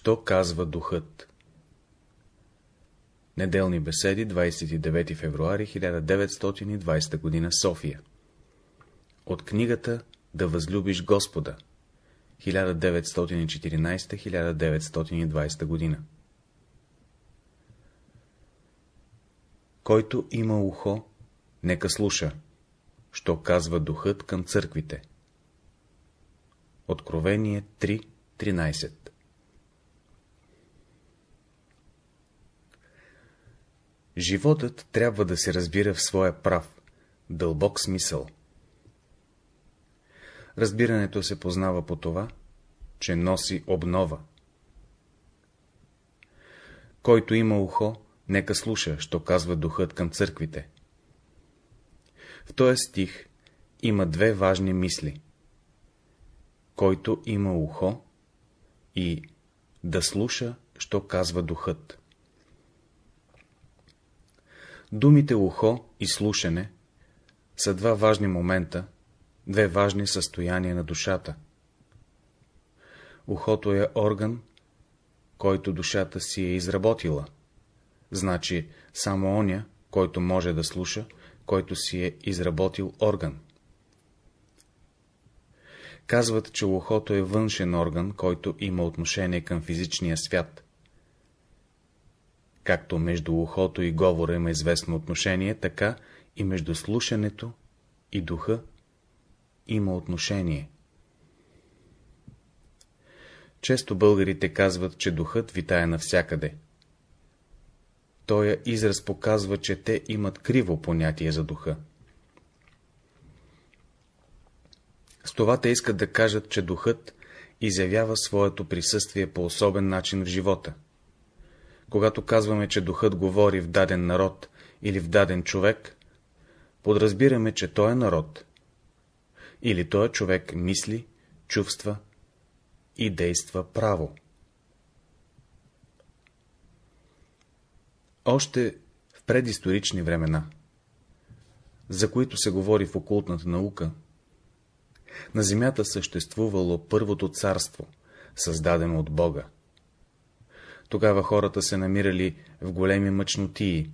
Що казва духът? Неделни беседи, 29 февруари 1920 г. София От книгата Да възлюбиш Господа 1914-1920 г. Който има ухо, нека слуша, що казва духът към църквите. Откровение 3.13 Животът трябва да се разбира в своя прав, дълбок смисъл. Разбирането се познава по това, че носи обнова. Който има ухо, нека слуша, що казва духът към църквите. В този стих има две важни мисли. Който има ухо и да слуша, що казва духът. Думите ухо и слушане са два важни момента, две важни състояния на душата. Ухото е орган, който душата си е изработила. Значи само оня, който може да слуша, който си е изработил орган. Казват, че ухото е външен орган, който има отношение към физичния свят. Както между ухото и говора има известно отношение, така и между слушането и духа има отношение. Често българите казват, че духът витае навсякъде. Тоя израз показва, че те имат криво понятие за духа. С това те искат да кажат, че духът изявява своето присъствие по особен начин в живота. Когато казваме, че духът говори в даден народ или в даден човек, подразбираме, че той е народ. Или той човек мисли, чувства и действа право. Още в предисторични времена, за които се говори в окултната наука, на земята съществувало първото царство, създадено от Бога. Тогава хората се намирали в големи мъчнотии,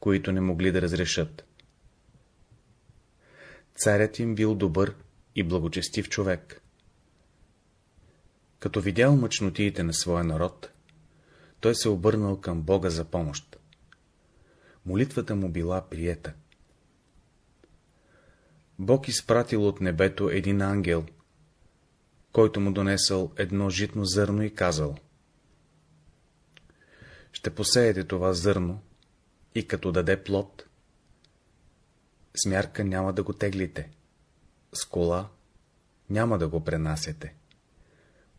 които не могли да разрешат. Царят им бил добър и благочестив човек. Като видял мъчнотиите на своя народ, той се обърнал към Бога за помощ. Молитвата му била приета. Бог изпратил от небето един ангел, който му донесъл едно житно зърно и казал ще посеете това зърно и като даде плод, с мярка няма да го теглите, с кола няма да го пренасете,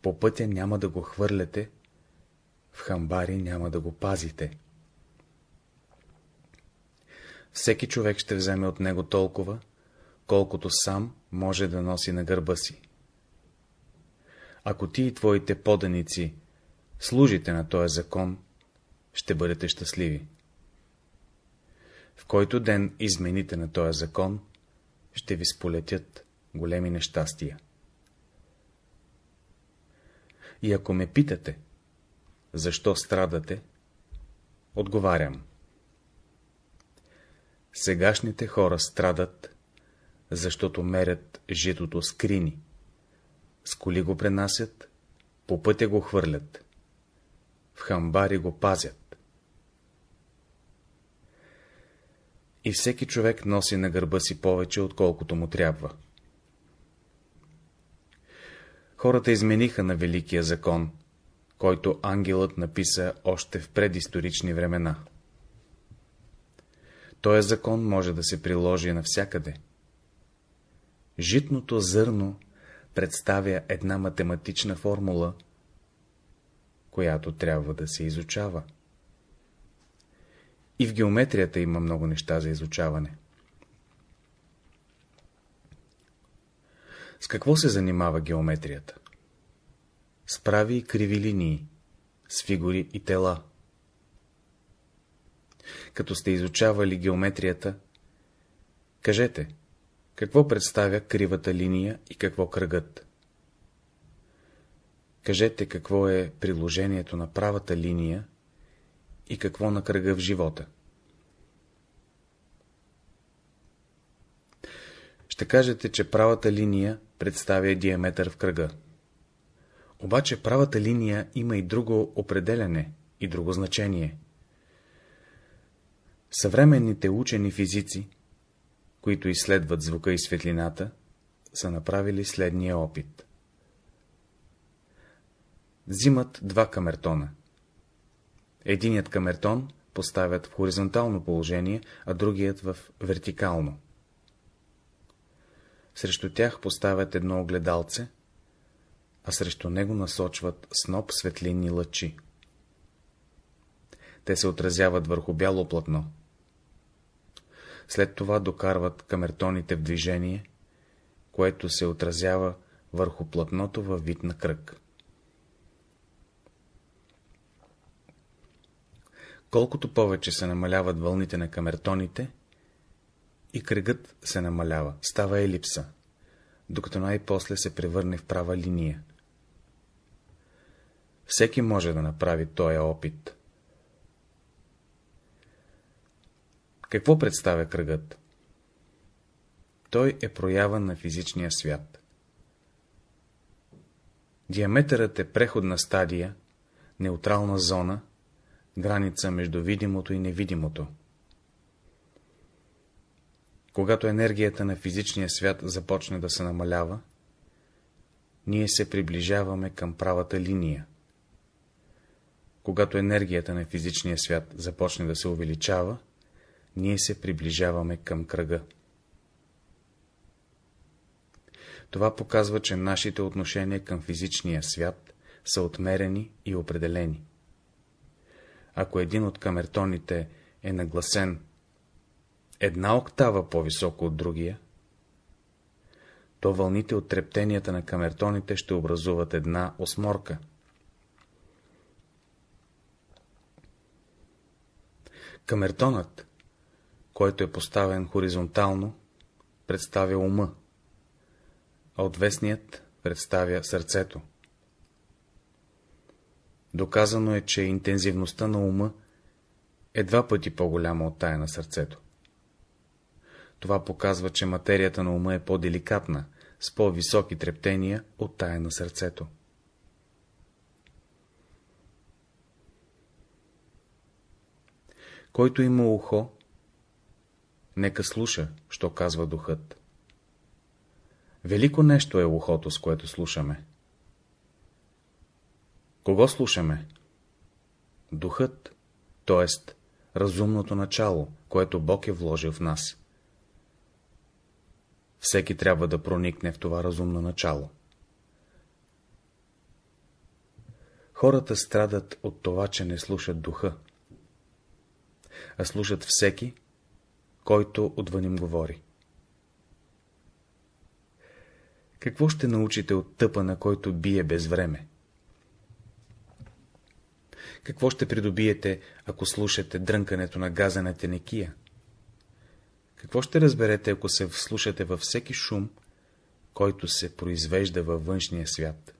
по пътя няма да го хвърляте, в хамбари няма да го пазите. Всеки човек ще вземе от него толкова, колкото сам може да носи на гърба си. Ако ти и твоите поданици служите на този закон, ще бъдете щастливи. В който ден измените на този закон, ще ви сполетят големи нещастия. И ако ме питате, защо страдате, отговарям. Сегашните хора страдат, защото мерят житото с крини, с коли го пренасят, по пътя го хвърлят, в хамбари го пазят. И всеки човек носи на гърба си повече, отколкото му трябва. Хората измениха на Великия закон, който ангелът написа още в предисторични времена. Този закон може да се приложи навсякъде. Житното зърно представя една математична формула, която трябва да се изучава. И в геометрията има много неща за изучаване. С какво се занимава геометрията? С прави и криви линии, с фигури и тела. Като сте изучавали геометрията, кажете, какво представя кривата линия и какво кръгът? Кажете какво е приложението на правата линия и какво на кръга в живота. Ще кажете, че правата линия представя диаметър в кръга. Обаче правата линия има и друго определене и друго значение. Съвременните учени физици, които изследват звука и светлината, са направили следния опит. Взимат два камертона. Единият камертон поставят в хоризонтално положение, а другият в вертикално. Срещу тях поставят едно огледалце, а срещу него насочват сноп светлинни лъчи. Те се отразяват върху бяло платно. След това докарват камертоните в движение, което се отразява върху платното във вид на кръг. Колкото повече се намаляват вълните на камертоните, и кръгът се намалява, става елипса, докато най-после се превърне в права линия. Всеки може да направи този опит. Какво представя кръгът? Той е проява на физичния свят. Диаметърът е преходна стадия, неутрална зона, граница между видимото и невидимото. Когато енергията на физичния свят започне да се намалява, ние се приближаваме към правата линия. Когато енергията на физичния свят започне да се увеличава, ние се приближаваме към кръга. Това показва, че нашите отношения към физичния свят са отмерени и определени. Ако един от камертоните е нагласен една октава по-високо от другия, то вълните от трептенията на камертоните ще образуват една осморка. Камертонът, който е поставен хоризонтално, представя ума, а отвесният представя сърцето. Доказано е, че интензивността на ума е два пъти по-голяма от тая на сърцето. Това показва, че материята на ума е по-деликатна, с по-високи трептения от тая на сърцето. Който има ухо, нека слуша, що казва духът. Велико нещо е ухото, с което слушаме. Кого слушаме? Духът, т.е. разумното начало, което Бог е вложил в нас. Всеки трябва да проникне в това разумно начало. Хората страдат от това, че не слушат духа, а слушат всеки, който отвън им говори. Какво ще научите от тъпа, на който бие без време? Какво ще придобиете, ако слушате дрънкането на газената тенекия? Какво ще разберете, ако се вслушате във всеки шум, който се произвежда във външния свят?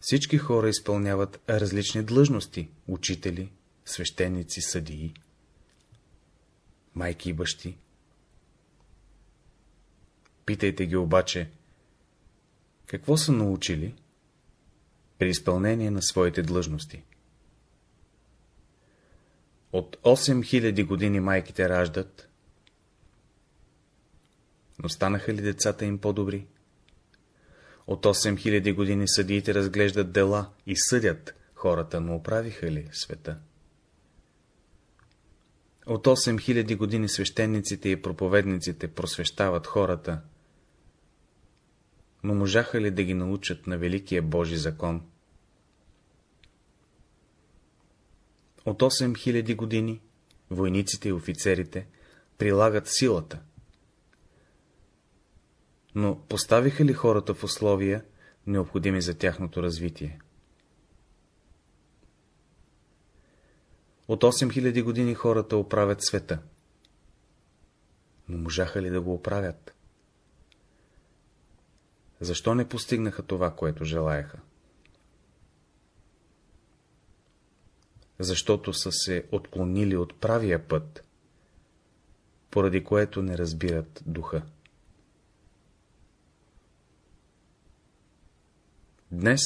Всички хора изпълняват различни длъжности – учители, свещеници, съдии, майки и бащи. Питайте ги обаче, какво са научили при изпълнение на своите длъжности. От 8000 години майките раждат, но станаха ли децата им по-добри? От 8000 години съдиите разглеждат дела и съдят хората, но оправиха ли света? От 8000 години свещениците и проповедниците просвещават хората, но можаха ли да ги научат на Великия Божи закон? От 8000 години войниците и офицерите прилагат силата. Но поставиха ли хората в условия, необходими за тяхното развитие? От 8000 години хората оправят света. Но можаха ли да го оправят? Защо не постигнаха това, което желаяха? Защото са се отклонили от правия път, поради което не разбират духа. Днес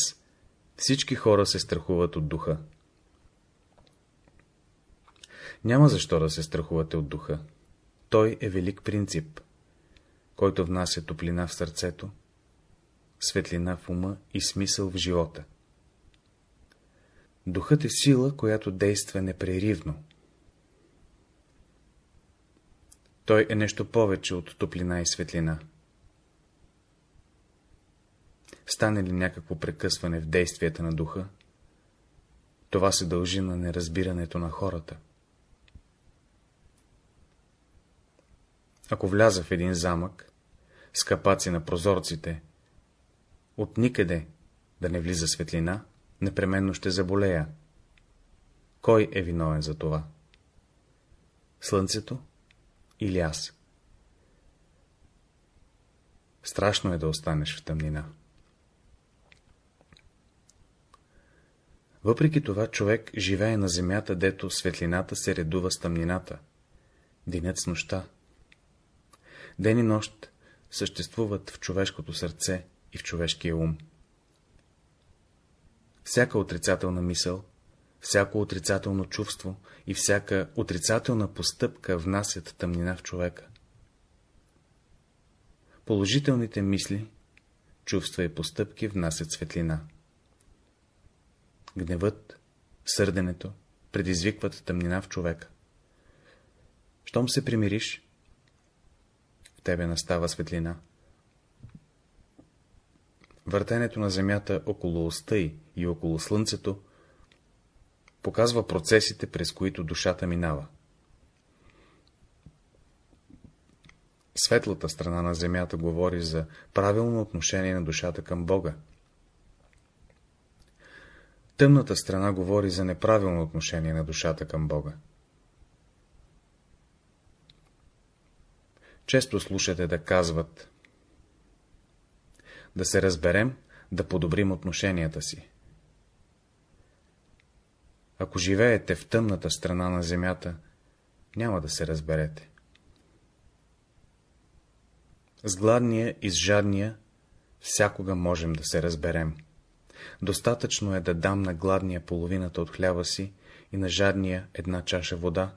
всички хора се страхуват от духа. Няма защо да се страхувате от духа. Той е велик принцип, който внася топлина в сърцето, светлина в ума и смисъл в живота. Духът е сила, която действа непреривно. Той е нещо повече от топлина и светлина. Стане ли някакво прекъсване в действията на духа, това се дължи на неразбирането на хората. Ако вляза в един замък, с капаци на прозорците, от никъде да не влиза светлина, непременно ще заболея. Кой е виновен за това? Слънцето или аз? Страшно е да останеш в тъмнина. Въпреки това човек живее на земята, дето светлината се редува с тъмнината, денят с нощта. Ден и нощ съществуват в човешкото сърце и в човешкия ум. Всяка отрицателна мисъл, всяко отрицателно чувство и всяка отрицателна постъпка внасят тъмнина в човека. Положителните мисли, чувства и постъпки внасят светлина. Гневът, сърденето предизвикват тъмнина в човека. Щом се примириш, в тебе настава светлина. Въртенето на Земята около оста й и около Слънцето показва процесите, през които душата минава. Светлата страна на Земята говори за правилно отношение на душата към Бога. Тъмната страна говори за неправилно отношение на душата към Бога. Често слушате да казват да се разберем, да подобрим отношенията си. Ако живеете в тъмната страна на земята, няма да се разберете. С гладния и с жадния всякога можем да се разберем. Достатъчно е да дам на гладния половината от хляба си и на жадния една чаша вода,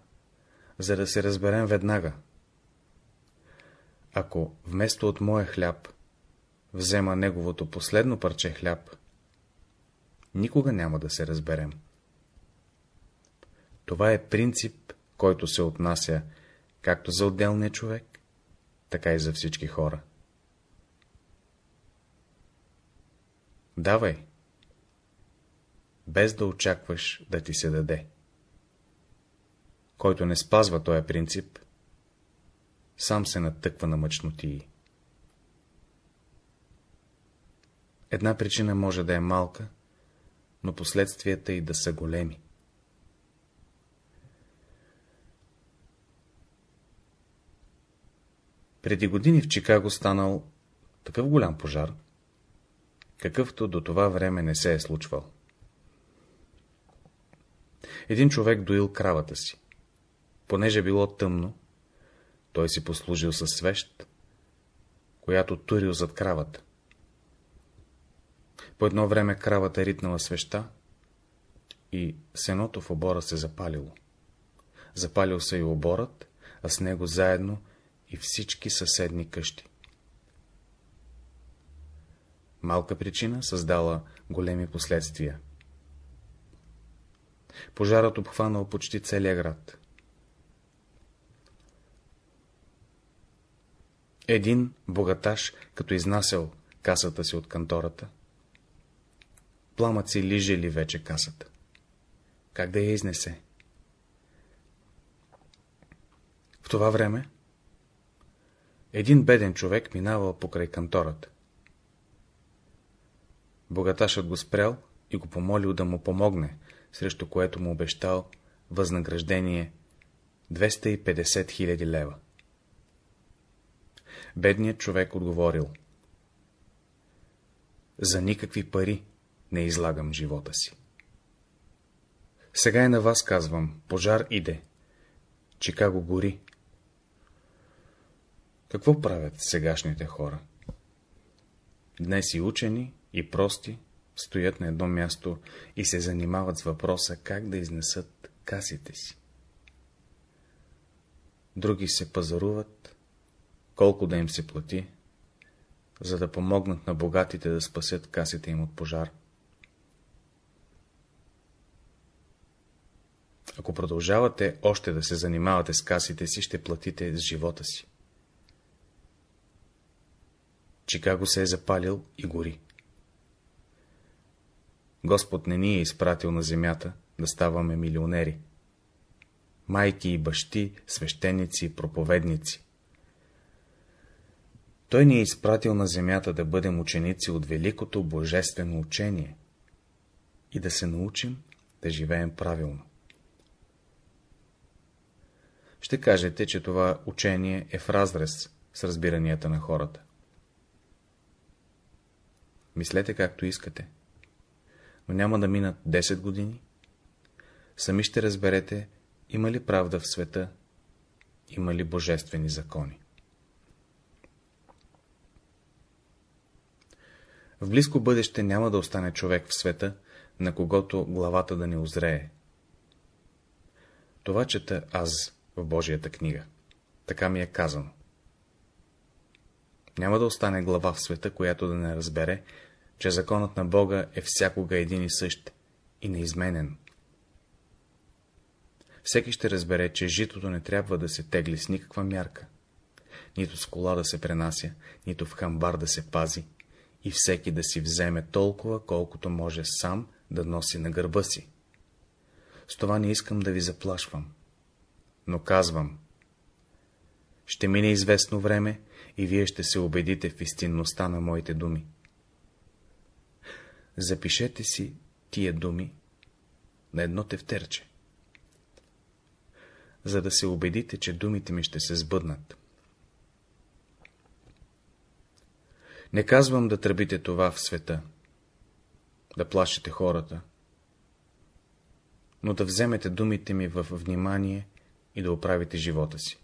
за да се разберем веднага. Ако вместо от моя хляб взема неговото последно парче хляб, никога няма да се разберем. Това е принцип, който се отнася както за отделния човек, така и за всички хора. Давай, без да очакваш да ти се даде. Който не спазва този принцип, сам се натъква на мъчнотии. Една причина може да е малка, но последствията и да са големи. Преди години в Чикаго станал такъв голям пожар, какъвто до това време не се е случвал. Един човек доил кравата си. Понеже било тъмно, той си послужил със свещ, която турил зад кравата. По едно време кравата е ритнала свеща и сеното в обора се запалило. Запалил се и оборът, а с него заедно и всички съседни къщи. Малка причина създала големи последствия. Пожарът обхванал почти целия град. Един богаташ, като изнасял касата си от кантората, пламъци лижели вече касата. Как да я изнесе? В това време един беден човек минавал покрай кантората. Богаташът го спрял и го помолил да му помогне, срещу което му обещал възнаграждение 250 000 лева. Бедният човек отговорил. За никакви пари не излагам живота си. Сега и на вас казвам, пожар иде. Чикаго гори. Какво правят сегашните хора? Днес и учени, и прости стоят на едно място и се занимават с въпроса как да изнесат касите си. Други се пазаруват, колко да им се плати, за да помогнат на богатите да спасят касите им от пожар. Ако продължавате още да се занимавате с касите си, ще платите с живота си. Чикаго се е запалил и гори. Господ не ни е изпратил на земята да ставаме милионери. Майки и бащи, свещеници и проповедници. Той ни е изпратил на земята да бъдем ученици от великото божествено учение и да се научим да живеем правилно. Ще кажете, че това учение е в разрез с разбиранията на хората. Мислете както искате, но няма да минат 10 години. Сами ще разберете, има ли правда в света, има ли божествени закони. В близко бъдеще няма да остане човек в света, на когото главата да не озрее. Това чета аз в Божията книга. Така ми е казано. Няма да остане глава в света, която да не разбере, че законът на Бога е всякога един и същ и неизменен. Всеки ще разбере, че житото не трябва да се тегли с никаква мярка, нито с кола да се пренася, нито в хамбар да се пази, и всеки да си вземе толкова, колкото може сам да носи на гърба си. С това не искам да ви заплашвам, но казвам, ще мине известно време и вие ще се убедите в истинността на моите думи. Запишете си тия думи на едно тефтерче, за да се убедите, че думите ми ще се сбъднат. Не казвам да тръбите това в света, да плашите хората, но да вземете думите ми в внимание и да оправите живота си.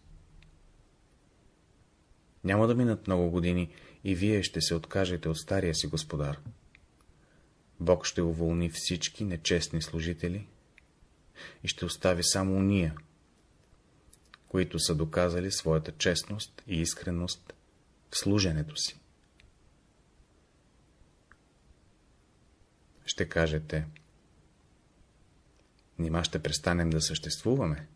Няма да минат много години и вие ще се откажете от стария си господар. Бог ще уволни всички нечестни служители и ще остави само уния, които са доказали своята честност и искреност в служенето си. Ще кажете, нима ще престанем да съществуваме?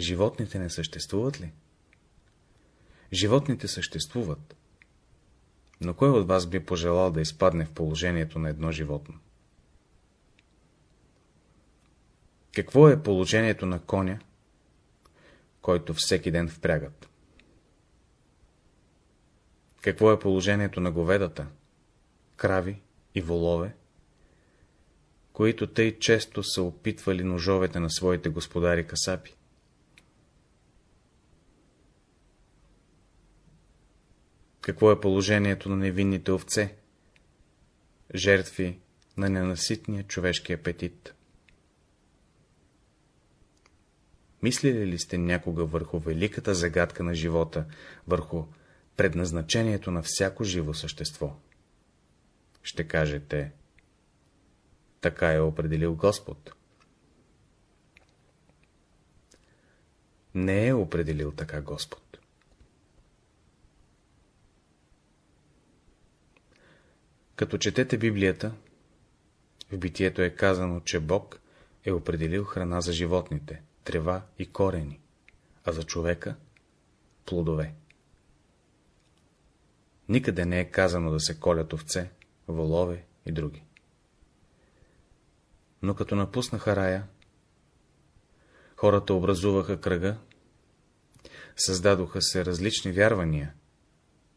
Животните не съществуват ли? Животните съществуват, но кой от вас би пожелал да изпадне в положението на едно животно? Какво е положението на коня, който всеки ден впрягат? Какво е положението на говедата, крави и волове, които тъй често са опитвали ножовете на своите господари касапи? Какво е положението на невинните овце? Жертви на ненаситния човешки апетит. Мислили ли сте някога върху великата загадка на живота, върху предназначението на всяко живо същество? Ще кажете, така е определил Господ. Не е определил така Господ. Като четете Библията, в битието е казано, че Бог е определил храна за животните, трева и корени, а за човека — плодове. Никъде не е казано да се колят овце, волове и други. Но като напуснаха рая, хората образуваха кръга, създадоха се различни вярвания,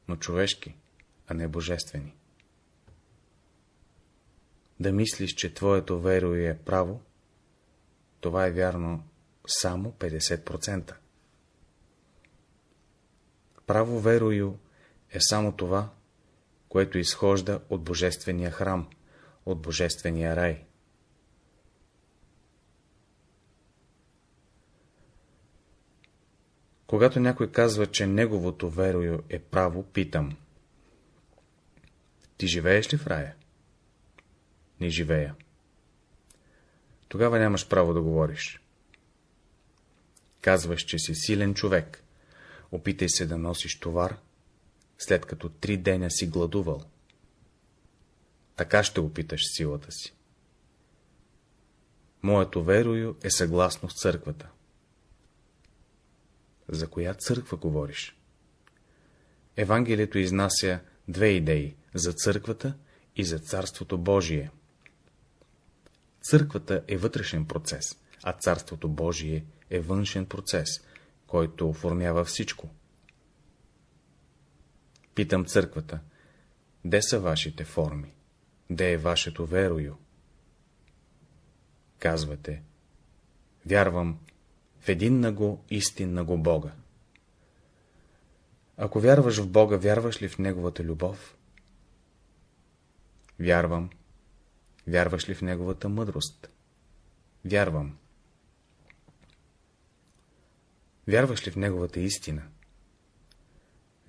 но човешки, а не божествени да мислиш, че твоето верою е право, това е вярно само 50%. Право верою е само това, което изхожда от Божествения храм, от Божествения рай. Когато някой казва, че неговото верою е право, питам. Ти живееш ли в рая? Не живея. Тогава нямаш право да говориш. Казваш, че си силен човек. Опитай се да носиш товар, след като три деня си гладувал. Така ще опиташ силата си. Моето верою е съгласно с църквата. За коя църква говориш? Евангелието изнася две идеи — за църквата и за Царството Божие. Църквата е вътрешен процес, а Царството Божие е външен процес, който оформява всичко. Питам църквата, де са вашите форми? Де е вашето верою? Казвате, вярвам в един на го, истинна го Бога. Ако вярваш в Бога, вярваш ли в Неговата любов? Вярвам. Вярваш ли в Неговата мъдрост? Вярвам. Вярваш ли в Неговата истина?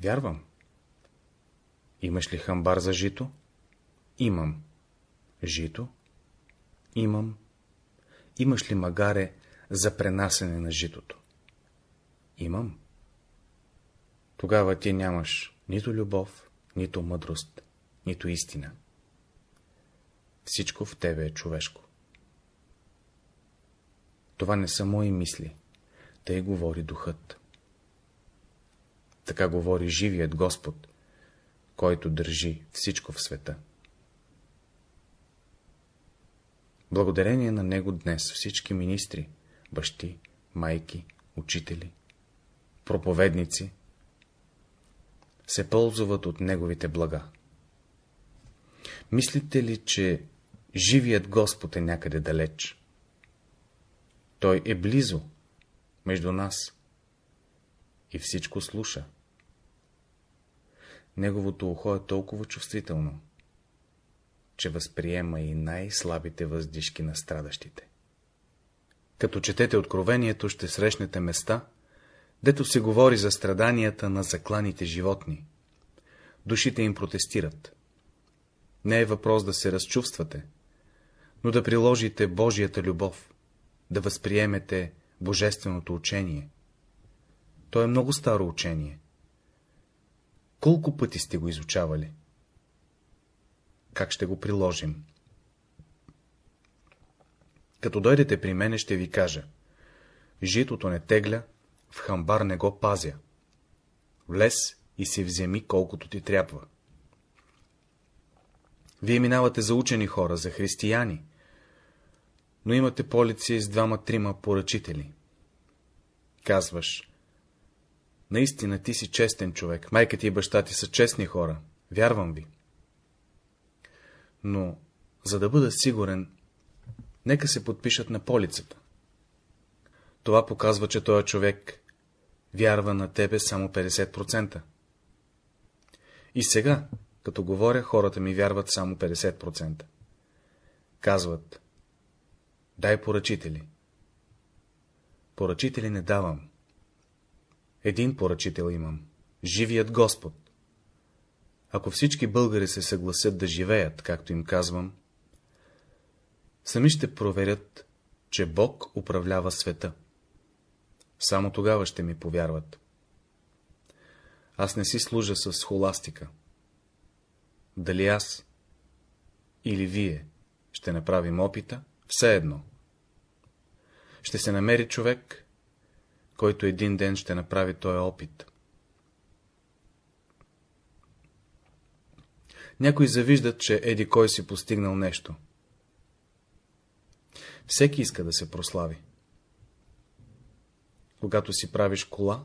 Вярвам. Имаш ли хамбар за жито? Имам. Жито? Имам. Имаш ли магаре за пренасене на житото? Имам. Тогава ти нямаш нито любов, нито мъдрост, нито истина. Всичко в тебе е човешко. Това не са мои мисли, тъй говори духът. Така говори живият Господ, който държи всичко в света. Благодарение на него днес всички министри, бащи, майки, учители, проповедници се ползват от неговите блага. Мислите ли, че живият Господ е някъде далеч? Той е близо, между нас, и всичко слуша. Неговото ухо е толкова чувствително, че възприема и най-слабите въздишки на страдащите. Като четете Откровението, ще срещнете места, дето се говори за страданията на закланите животни. Душите им протестират. Не е въпрос да се разчувствате, но да приложите Божията любов, да възприемете Божественото учение. То е много старо учение. Колко пъти сте го изучавали? Как ще го приложим? Като дойдете при мене, ще ви кажа. Житото не тегля, в хамбар не го пазя. Влез и си вземи колкото ти трябва. Вие минавате за учени хора, за християни, но имате полиция с двама-трима поръчители. Казваш, наистина ти си честен човек, майка ти и баща ти са честни хора, вярвам ви. Но, за да бъда сигурен, нека се подпишат на полицата. Това показва, че този човек вярва на тебе само 50%. И сега, като говоря, хората ми вярват само 50%. Казват, дай поръчители. Поръчители не давам. Един поръчител имам. Живият Господ. Ако всички българи се съгласят да живеят, както им казвам, сами ще проверят, че Бог управлява света. Само тогава ще ми повярват. Аз не си служа с холастика. Дали аз или вие ще направим опита, все едно. Ще се намери човек, който един ден ще направи този опит. Някои завиждат, че еди кой си постигнал нещо. Всеки иска да се прослави. Когато си правиш кола,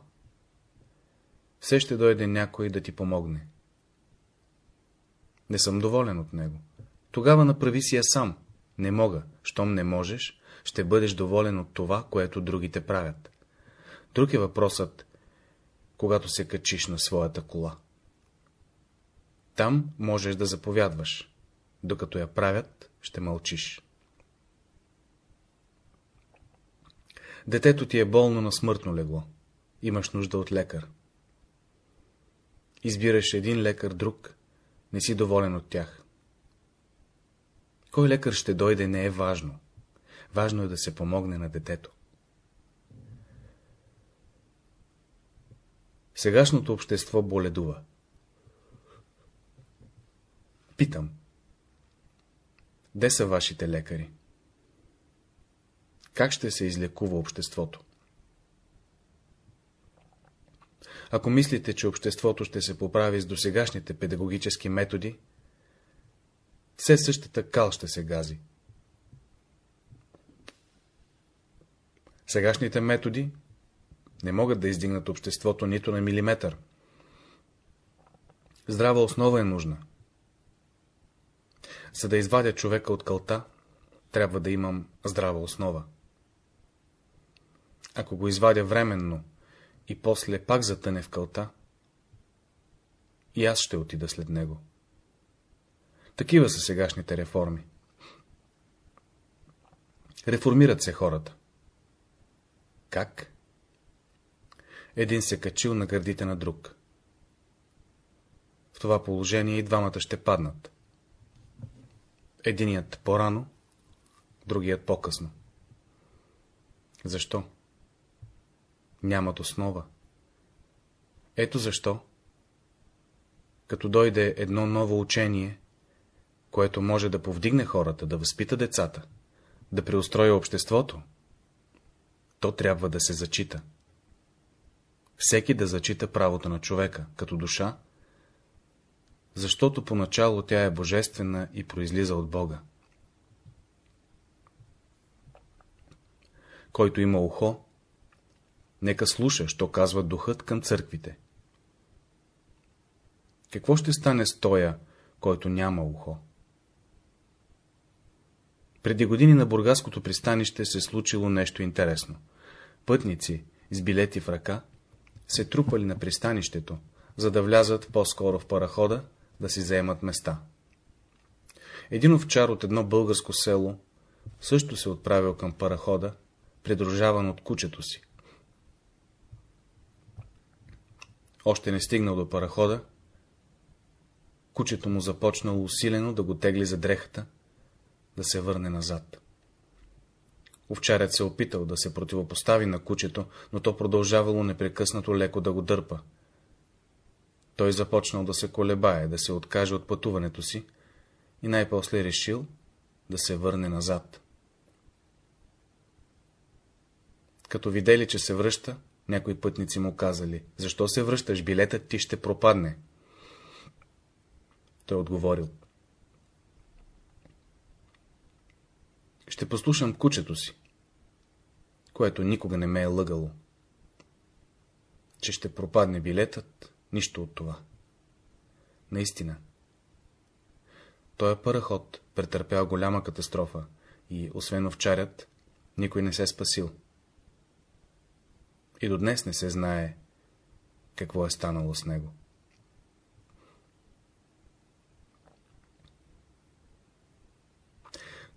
все ще дойде някой да ти помогне. Не съм доволен от него. Тогава направи си я сам. Не мога. Щом не можеш, ще бъдеш доволен от това, което другите правят. Друг е въпросът, когато се качиш на своята кола. Там можеш да заповядваш. Докато я правят, ще мълчиш. Детето ти е болно на смъртно легло. Имаш нужда от лекар. Избираш един лекар, друг, не си доволен от тях. Кой лекар ще дойде не е важно. Важно е да се помогне на детето. Сегашното общество боледува. Питам. Де са вашите лекари? Как ще се излекува обществото? Ако мислите, че обществото ще се поправи с досегашните педагогически методи, все същата кал ще се гази. Сегашните методи не могат да издигнат обществото нито на милиметър. Здрава основа е нужна. За да извадя човека от кълта, трябва да имам здрава основа. Ако го извадя временно и после пак затъне в кълта, и аз ще отида след него. Такива са сегашните реформи. Реформират се хората. Как? Един се качил на гърдите на друг. В това положение и двамата ще паднат. Единият по-рано, другият по-късно. Защо? Нямат основа. Ето защо, като дойде едно ново учение, което може да повдигне хората, да възпита децата, да преустрои обществото, то трябва да се зачита. Всеки да зачита правото на човека, като душа, защото поначало тя е божествена и произлиза от Бога. Който има ухо, нека слуша, що казва духът към църквите. Какво ще стане с тоя, който няма ухо? Преди години на Бургаското пристанище се случило нещо интересно. Пътници с билети в ръка се трупали на пристанището, за да влязат по-скоро в парахода, да си заемат места. Един овчар от едно българско село също се отправил към парахода, придружаван от кучето си. Още не стигнал до парахода, кучето му започнало усилено да го тегли за дрехата, да се върне назад. Овчарят се опитал да се противопостави на кучето, но то продължавало непрекъснато леко да го дърпа. Той започнал да се колебае, да се откаже от пътуването си и най-после решил да се върне назад. Като видели, че се връща, някои пътници му казали, защо се връщаш, билетът ти ще пропадне. Той отговорил, ще послушам кучето си, което никога не ме е лъгало. Че ще пропадне билетът, нищо от това. Наистина. Той е параход претърпял голяма катастрофа и, освен овчарят, никой не се е спасил. И до днес не се знае какво е станало с него.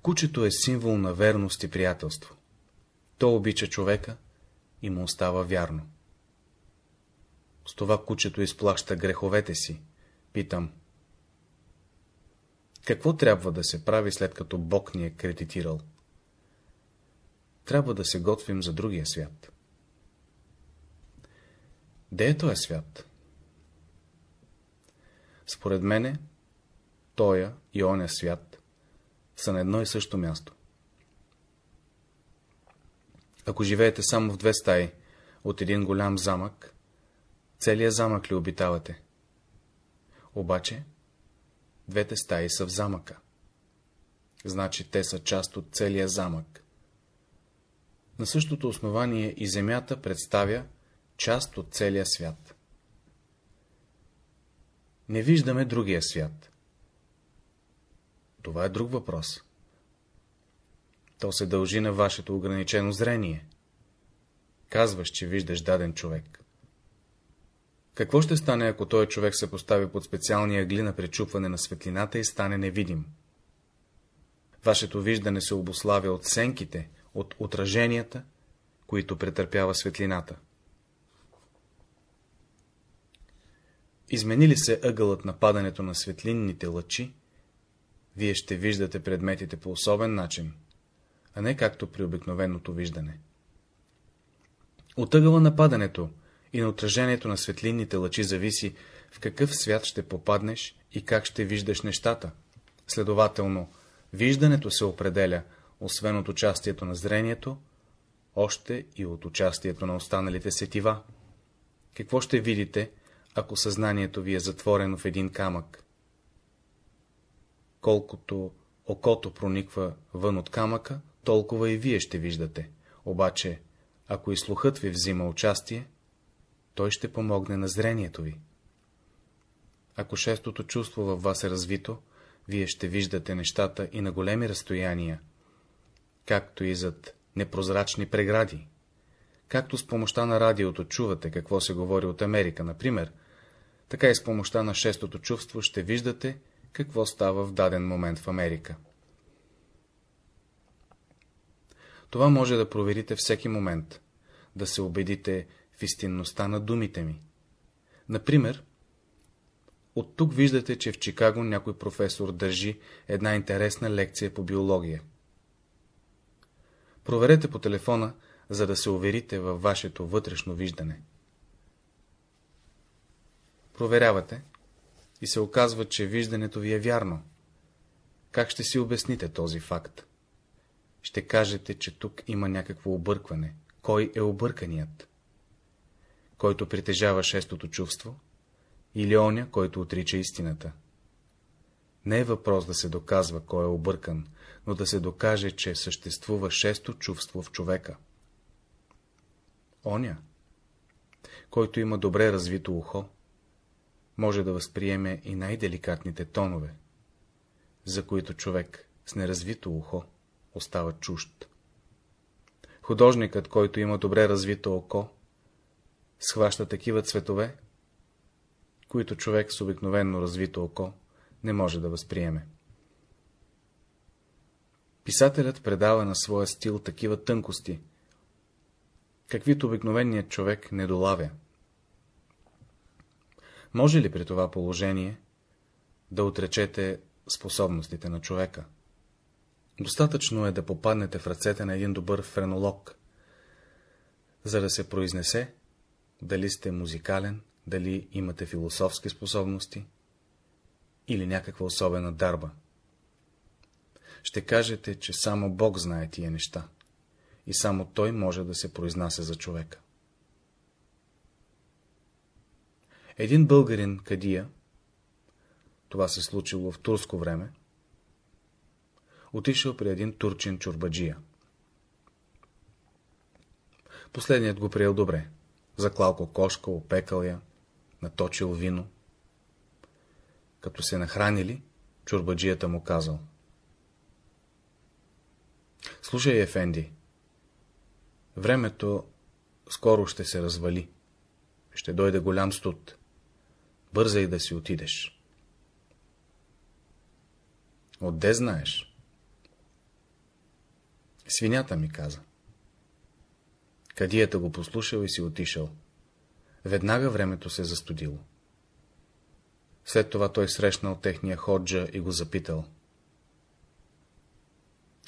Кучето е символ на верност и приятелство. То обича човека и му остава вярно. С това кучето изплаща греховете си. Питам. Какво трябва да се прави, след като Бог ни е кредитирал? Трябва да се готвим за другия свят. Де е този свят? Според мене, тоя и оня свят са на едно и също място. Ако живеете само в две стаи от един голям замък, целият замък ли обитавате? Обаче, двете стаи са в замъка. Значи те са част от целия замък. На същото основание и земята представя част от целия свят. Не виждаме другия свят. Това е друг въпрос. То се дължи на вашето ограничено зрение. Казваш, че виждаш даден човек. Какво ще стане, ако този човек се постави под специалния гли на пречупване на светлината и стане невидим? Вашето виждане се обославя от сенките, от отраженията, които претърпява светлината. Измени ли се ъгълът на падането на светлинните лъчи, вие ще виждате предметите по особен начин, а не както при обикновеното виждане. От ъгъла на падането и на отражението на светлинните лъчи зависи в какъв свят ще попаднеш и как ще виждаш нещата. Следователно, виждането се определя, освен от участието на зрението, още и от участието на останалите сетива. Какво ще видите, ако съзнанието ви е затворено в един камък? Колкото окото прониква вън от камъка, толкова и вие ще виждате. Обаче, ако и слухът ви взима участие, той ще помогне на зрението ви. Ако шестото чувство във вас е развито, вие ще виждате нещата и на големи разстояния, както и зад непрозрачни прегради. Както с помощта на радиото чувате какво се говори от Америка, например, така и с помощта на шестото чувство ще виждате какво става в даден момент в Америка. Това може да проверите всеки момент, да се убедите в истинността на думите ми. Например, от тук виждате, че в Чикаго някой професор държи една интересна лекция по биология. Проверете по телефона, за да се уверите във вашето вътрешно виждане. Проверявате и се оказва, че виждането ви е вярно. Как ще си обясните този факт? Ще кажете, че тук има някакво объркване. Кой е обърканият? Който притежава шестото чувство? Или оня, който отрича истината? Не е въпрос да се доказва кой е объркан, но да се докаже, че съществува шесто чувство в човека. Оня, който има добре развито ухо, може да възприеме и най-деликатните тонове, за които човек с неразвито ухо остава чужд. Художникът, който има добре развито око, схваща такива цветове, които човек с обикновенно развито око не може да възприеме. Писателят предава на своя стил такива тънкости, каквито обикновеният човек не долавя. Може ли при това положение да отречете способностите на човека? Достатъчно е да попаднете в ръцете на един добър френолог, за да се произнесе, дали сте музикален, дали имате философски способности или някаква особена дарба. Ще кажете, че само Бог знае тия неща и само Той може да се произнася за човека. Един българин Кадия, това се случило в турско време, отишъл при един турчин чурбаджия. Последният го приел добре. Заклал кокошка, опекал я, наточил вино. Като се нахранили, чурбаджията му казал. Слушай, Ефенди, времето скоро ще се развали. Ще дойде голям студ. Бързай да си отидеш. Отде знаеш? Свинята ми каза. Кадията го послушал и си отишъл. Веднага времето се застудило. След това той срещнал техния ходжа и го запитал.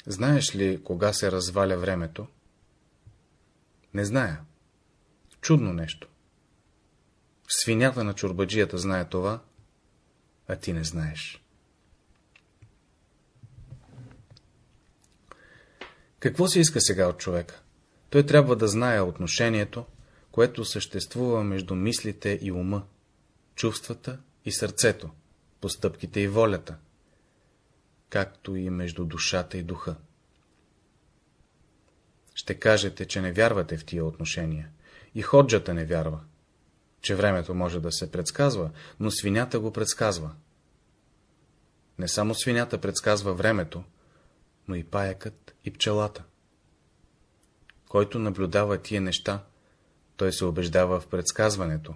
Знаеш ли, кога се разваля времето? Не зная. Чудно нещо. Свинята на чурбаджията знае това, а ти не знаеш. Какво се иска сега от човека? Той трябва да знае отношението, което съществува между мислите и ума, чувствата и сърцето, постъпките и волята, както и между душата и духа. Ще кажете, че не вярвате в тия отношения. И ходжата не вярва, че времето може да се предсказва, но свинята го предсказва. Не само свинята предсказва времето, но и паякът и пчелата. Който наблюдава тия неща, той се убеждава в предсказването.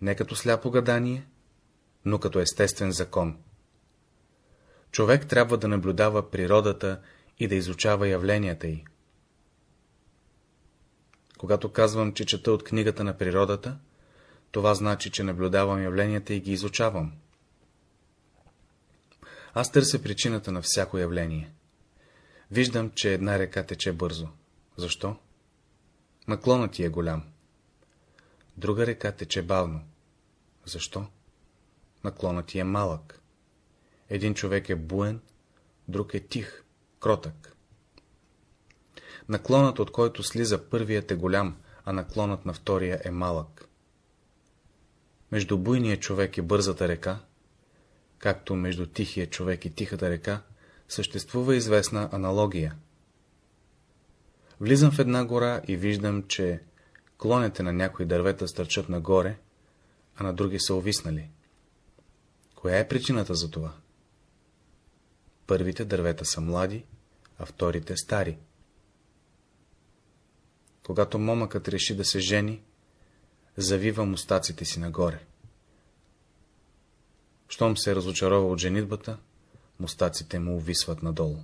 не като сляпо гадание, но като естествен закон. Човек трябва да наблюдава природата и да изучава явленията й. Когато казвам, че чета от книгата на природата, това значи, че наблюдавам явленията и ги изучавам. Аз търся причината на всяко явление. Виждам, че една река тече бързо. Защо? Наклонът ти е голям. Друга река тече бавно. Защо? Наклонът ти е малък. Един човек е буен, друг е тих, кротък. Наклонът, от който слиза първият е голям, а наклонът на втория е малък. Между буйния човек и бързата река, както между тихия човек и тихата река, съществува известна аналогия. Влизам в една гора и виждам, че клоните на някои дървета стърчат нагоре, а на други са овиснали. Коя е причината за това? Първите дървета са млади, а вторите стари. Когато момъкът реши да се жени, завива мустаците си нагоре. Щом се разочарова от женитбата, мустаците му увисват надолу.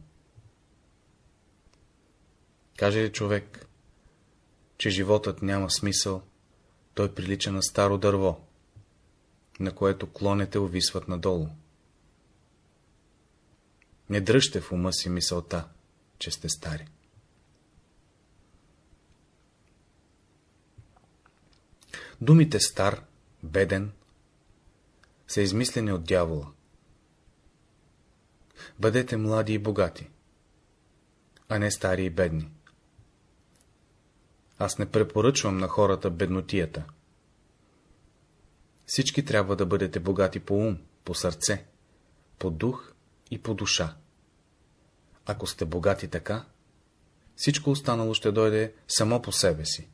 Каже ли човек, че животът няма смисъл, той прилича на старо дърво, на което клоните увисват надолу. Не дръжте в ума си мисълта, че сте стари. Думите стар, беден са измислени от дявола. Бъдете млади и богати, а не стари и бедни. Аз не препоръчвам на хората беднотията. Всички трябва да бъдете богати по ум, по сърце, по дух и по душа. Ако сте богати така, всичко останало ще дойде само по себе си.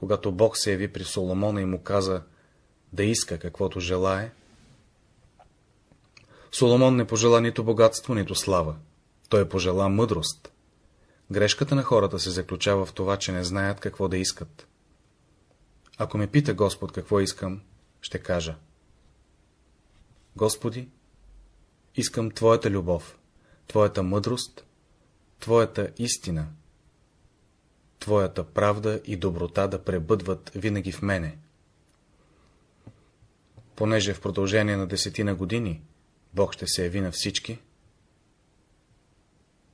Когато Бог се яви при Соломона и му каза да иска каквото желае, Соломон не пожела нито богатство, нито слава. Той пожела мъдрост. Грешката на хората се заключава в това, че не знаят какво да искат. Ако ме пита Господ какво искам, ще кажа. Господи, искам Твоята любов, Твоята мъдрост, Твоята истина, Твоята правда и доброта да пребъдват винаги в мене. Понеже в продължение на десетина години Бог ще се яви на всички,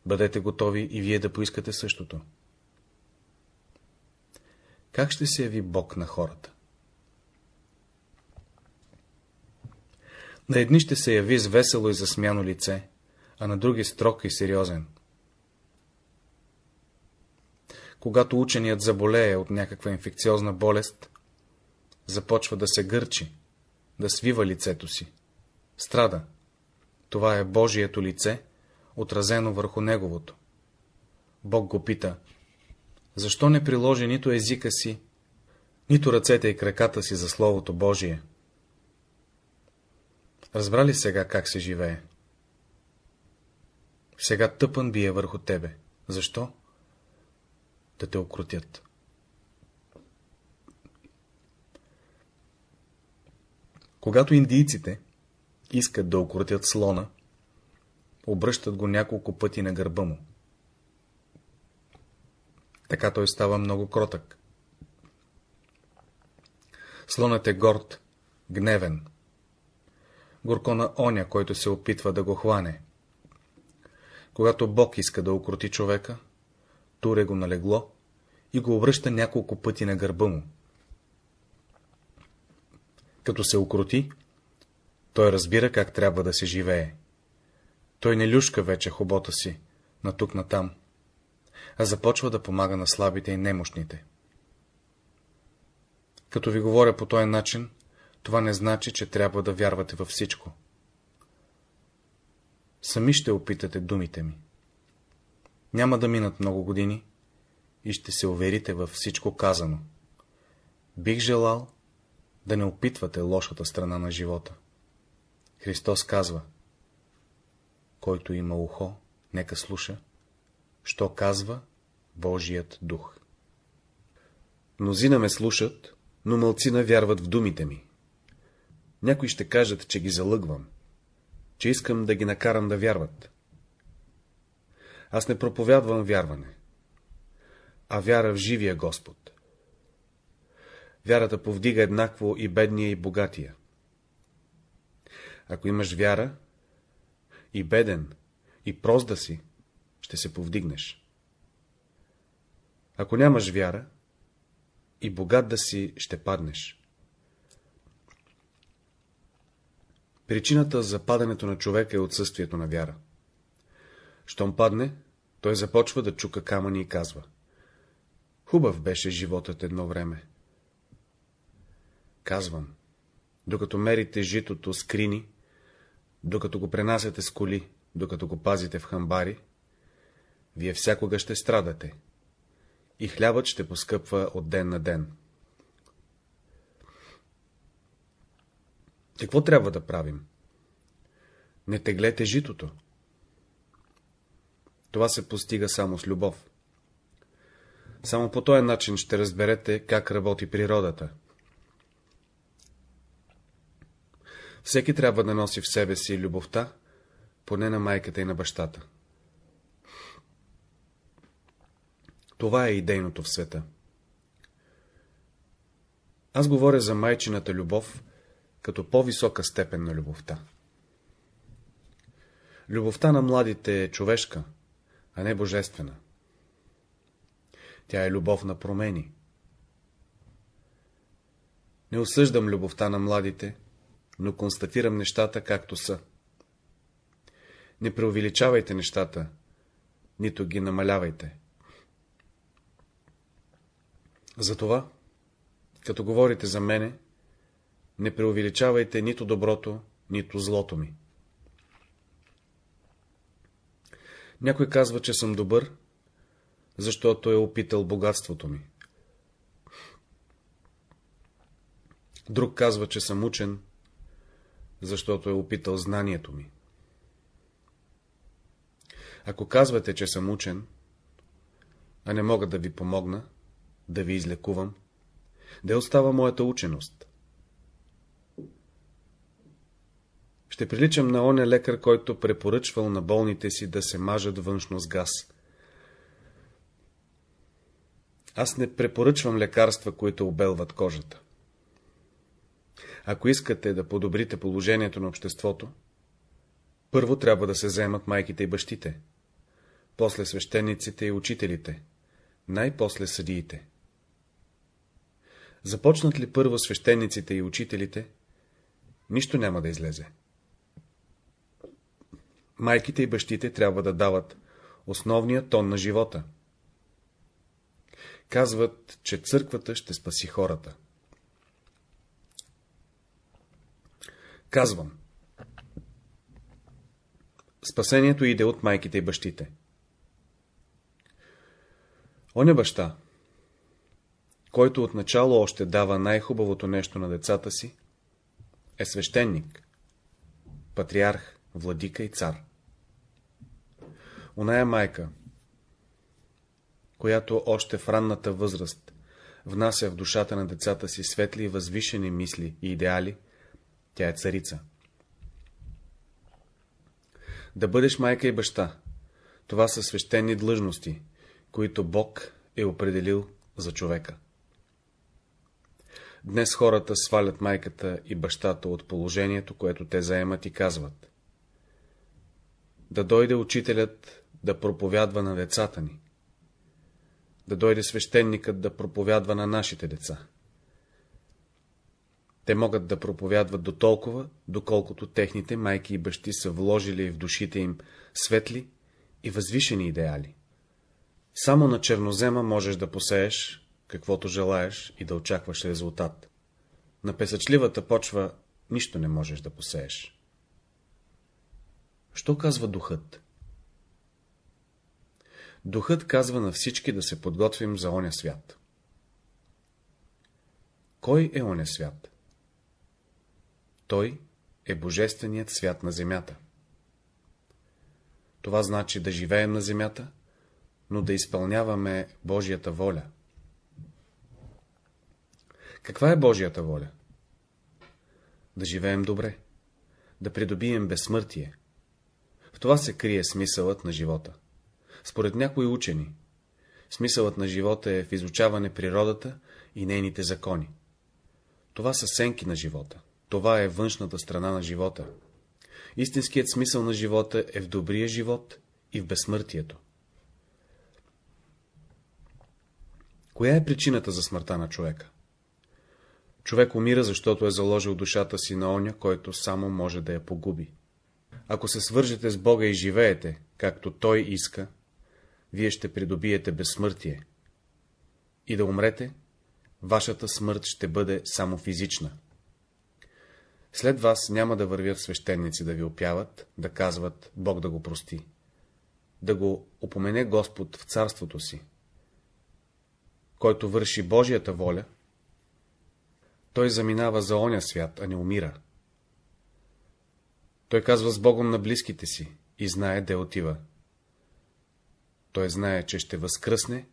бъдете готови и вие да поискате същото. Как ще се яви Бог на хората? На едни ще се яви с весело и засмяно лице, а на други строг и сериозен. Когато ученият заболее от някаква инфекциозна болест, започва да се гърчи, да свива лицето си. Страда. Това е Божието лице, отразено върху неговото. Бог го пита, защо не приложи нито езика си, нито ръцете и краката си за Словото Божие? Разбрали сега как се живее? Сега тъпън бие върху тебе. Защо? Да те окрутят. Когато индийците искат да окрутят слона, обръщат го няколко пъти на гърба му. Така той става много кротък. Слонът е горд, гневен. Горко на оня, който се опитва да го хване. Когато Бог иска да укроти човека, туре го налегло и го обръща няколко пъти на гърба му. Като се укроти, той разбира как трябва да се живее. Той не люшка вече хобота си, на тук на там, а започва да помага на слабите и немощните. Като ви говоря по този начин, това не значи, че трябва да вярвате във всичко. Сами ще опитате думите ми. Няма да минат много години и ще се уверите във всичко казано. Бих желал да не опитвате лошата страна на живота. Христос казва, който има ухо, нека слуша, що казва Божият дух. Мнозина ме слушат, но мълцина вярват в думите ми. Някои ще кажат, че ги залъгвам, че искам да ги накарам да вярват. Аз не проповядвам вярване, а вяра в живия Господ. Вярата повдига еднакво и бедния, и богатия. Ако имаш вяра, и беден, и прост да си, ще се повдигнеш. Ако нямаш вяра, и богат да си, ще паднеш. Причината за падането на човека е отсъствието на вяра. Щом падне, той започва да чука камъни и казва. Хубав беше животът едно време. Казвам, докато мерите житото с крини, докато го пренасяте с коли, докато го пазите в хамбари, вие всякога ще страдате и хлябът ще поскъпва от ден на ден. Какво трябва да правим? Не теглете житото. Това се постига само с любов. Само по този начин ще разберете как работи природата. Всеки трябва да носи в себе си любовта, поне на майката и на бащата. Това е идейното в света. Аз говоря за майчината любов, като по-висока степен на любовта. Любовта на младите е човешка, а не божествена. Тя е любов на промени. Не осъждам любовта на младите, но констатирам нещата както са. Не преувеличавайте нещата, нито ги намалявайте. Затова, като говорите за мене, не преувеличавайте нито доброто, нито злото ми. Някой казва, че съм добър, защото е опитал богатството ми. Друг казва, че съм учен, защото е опитал знанието ми. Ако казвате, че съм учен, а не мога да ви помогна, да ви излекувам, да остава моята ученост. Ще приличам на оня лекар, който препоръчвал на болните си да се мажат външно с газ. Аз не препоръчвам лекарства, които обелват кожата. Ако искате да подобрите положението на обществото, първо трябва да се вземат майките и бащите, после свещениците и учителите, най-после съдиите. Започнат ли първо свещениците и учителите, нищо няма да излезе. Майките и бащите трябва да дават основния тон на живота. Казват, че църквата ще спаси хората. Казвам. Спасението иде от майките и бащите. Оня баща, който отначало още дава най-хубавото нещо на децата си, е свещеник, патриарх, владика и цар. Оная майка, която още в ранната възраст внася в душата на децата си светли и възвишени мисли и идеали, тя е царица. Да бъдеш майка и баща, това са свещени длъжности, които Бог е определил за човека. Днес хората свалят майката и бащата от положението, което те заемат и казват. Да дойде учителят да проповядва на децата ни. Да дойде свещеникът да проповядва на нашите деца. Те могат да проповядват до толкова, доколкото техните майки и бащи са вложили в душите им светли и възвишени идеали. Само на чернозема можеш да посееш каквото желаеш и да очакваш резултат. На песъчливата почва нищо не можеш да посееш. Що казва духът? Духът казва на всички да се подготвим за оня свят. Кой е оня свят? Той е Божественият свят на земята. Това значи да живеем на земята, но да изпълняваме Божията воля. Каква е Божията воля? Да живеем добре, да придобием безсмъртие. В това се крие смисълът на живота. Според някои учени, смисълът на живота е в изучаване природата и нейните закони. Това са сенки на живота. Това е външната страна на живота. Истинският смисъл на живота е в добрия живот и в безсмъртието. Коя е причината за смъртта на човека? Човек умира, защото е заложил душата си на оня, който само може да я погуби. Ако се свържете с Бога и живеете, както Той иска, вие ще придобиете безсмъртие. И да умрете, вашата смърт ще бъде само физична. След вас няма да вървят свещеници да ви опяват, да казват Бог да го прости, да го упомене Господ в царството си. Който върши Божията воля, той заминава за оня свят, а не умира. Той казва с Богом на близките си и знае, де отива. Той знае, че ще възкръсне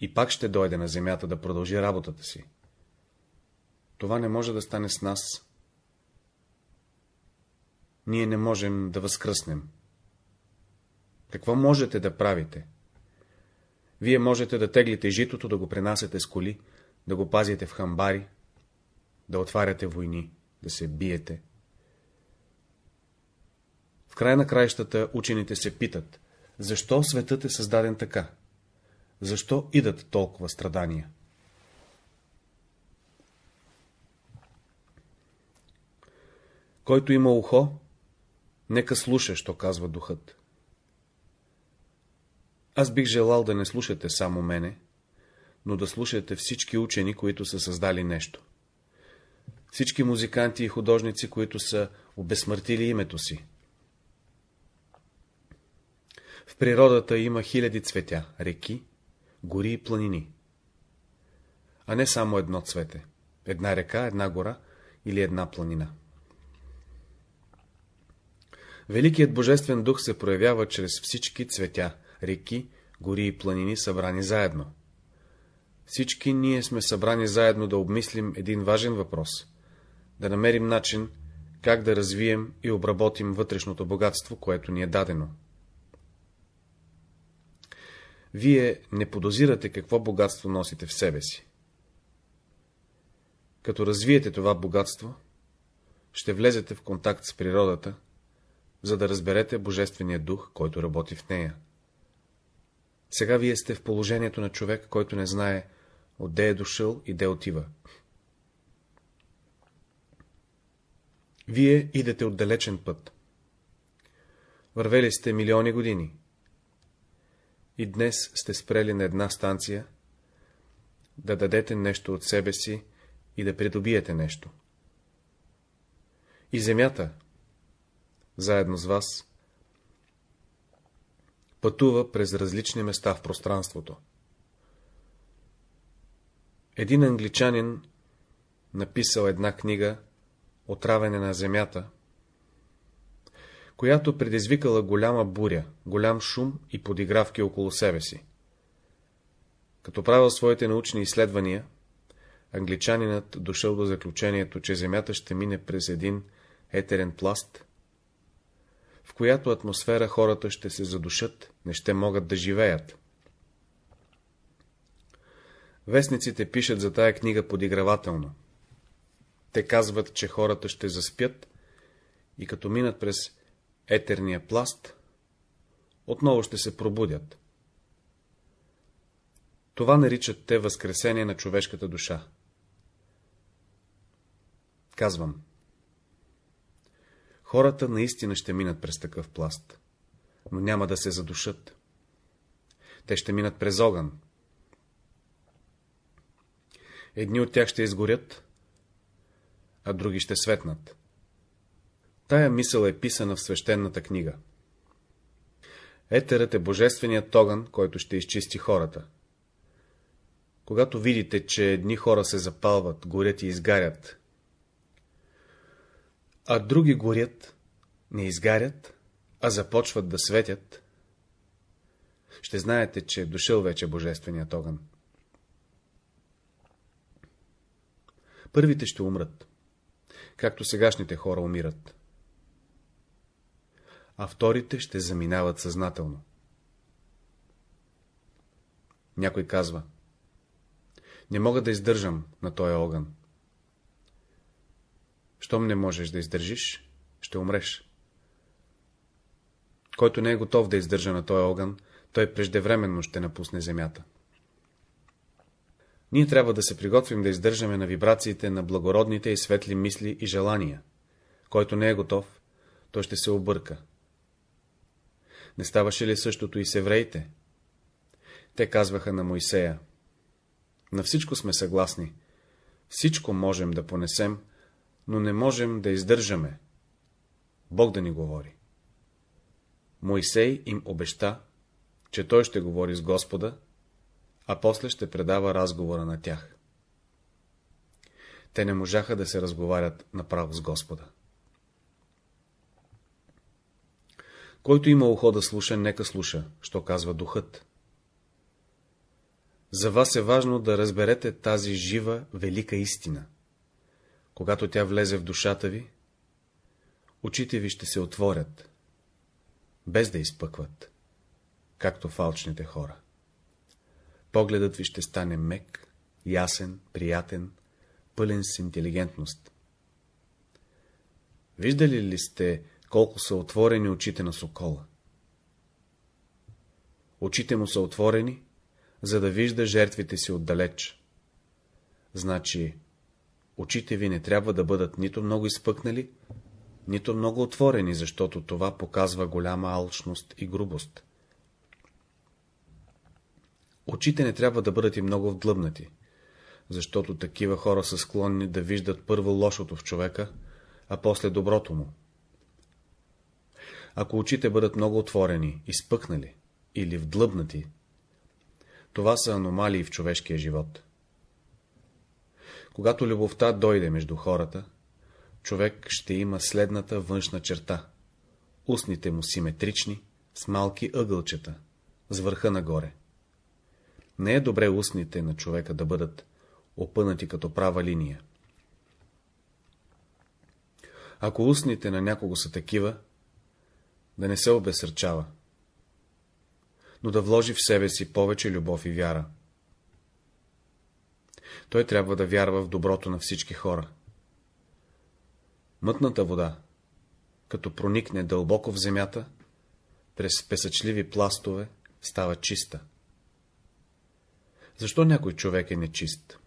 и пак ще дойде на земята да продължи работата си. Това не може да стане с нас. Ние не можем да възкръснем. Какво можете да правите? Вие можете да теглите житото, да го пренасяте с коли, да го пазите в хамбари, да отваряте войни, да се биете. В край на краищата учените се питат, защо светът е създаден така? Защо идат толкова страдания? Който има ухо, нека слуша, що казва духът. Аз бих желал да не слушате само мене, но да слушате всички учени, които са създали нещо. Всички музиканти и художници, които са обесмъртили името си. В природата има хиляди цветя, реки, гори и планини. А не само едно цвете, една река, една гора или една планина. Великият Божествен дух се проявява чрез всички цветя, реки, гори и планини, събрани заедно. Всички ние сме събрани заедно да обмислим един важен въпрос, да намерим начин, как да развием и обработим вътрешното богатство, което ни е дадено. Вие не подозирате какво богатство носите в себе си. Като развиете това богатство, ще влезете в контакт с природата, за да разберете Божествения дух, който работи в нея. Сега вие сте в положението на човек, който не знае, отде е дошъл и де отива. Вие идете от далечен път. Вървели сте милиони години. И днес сте спрели на една станция, да дадете нещо от себе си и да придобиете нещо. И земята, заедно с вас, пътува през различни места в пространството. Един англичанин написал една книга Отравяне на земята, която предизвикала голяма буря, голям шум и подигравки около себе си. Като правил своите научни изследвания, англичанинът дошъл до заключението, че Земята ще мине през един етерен пласт, в която атмосфера хората ще се задушат, не ще могат да живеят. Вестниците пишат за тая книга подигравателно. Те казват, че хората ще заспят и като минат през етерния пласт, отново ще се пробудят. Това наричат те възкресение на човешката душа. Казвам, хората наистина ще минат през такъв пласт, но няма да се задушат. Те ще минат през огън. Едни от тях ще изгорят, а други ще светнат. Тая мисъл е писана в свещената книга. Етерът е божественият огън, който ще изчисти хората. Когато видите, че едни хора се запалват, горят и изгарят, а други горят, не изгарят, а започват да светят, ще знаете, че е дошъл вече божественият огън. Първите ще умрат, както сегашните хора умират, а вторите ще заминават съзнателно. Някой казва, не мога да издържам на този огън. Щом не можеш да издържиш, ще умреш. Който не е готов да издържа на този огън, той преждевременно ще напусне земята. Ние трябва да се приготвим да издържаме на вибрациите на благородните и светли мисли и желания. Който не е готов, той ще се обърка. Не ставаше ли същото и с евреите? Те казваха на Моисея. На всичко сме съгласни. Всичко можем да понесем, но не можем да издържаме. Бог да ни говори. Моисей им обеща, че той ще говори с Господа, а после ще предава разговора на тях. Те не можаха да се разговарят направо с Господа. Който има ухо да слуша, нека слуша, що казва духът. За вас е важно да разберете тази жива, велика истина. Когато тя влезе в душата ви, очите ви ще се отворят, без да изпъкват, както фалчните хора. Погледът ви ще стане мек, ясен, приятен, пълен с интелигентност. Виждали ли сте, колко са отворени очите на сокола? Очите му са отворени, за да вижда жертвите си отдалеч. Значи, очите ви не трябва да бъдат нито много изпъкнали, нито много отворени, защото това показва голяма алчност и грубост. Очите не трябва да бъдат и много вдлъбнати, защото такива хора са склонни да виждат първо лошото в човека, а после доброто му. Ако очите бъдат много отворени, изпъкнали или вдлъбнати, това са аномалии в човешкия живот. Когато любовта дойде между хората, човек ще има следната външна черта. Устните му симетрични, с малки ъгълчета, с върха нагоре. Не е добре устните на човека да бъдат опънати като права линия. Ако устните на някого са такива, да не се обесърчава, но да вложи в себе си повече любов и вяра. Той трябва да вярва в доброто на всички хора. Мътната вода, като проникне дълбоко в земята, през песъчливи пластове, става чиста. Защо някой човек е нечист?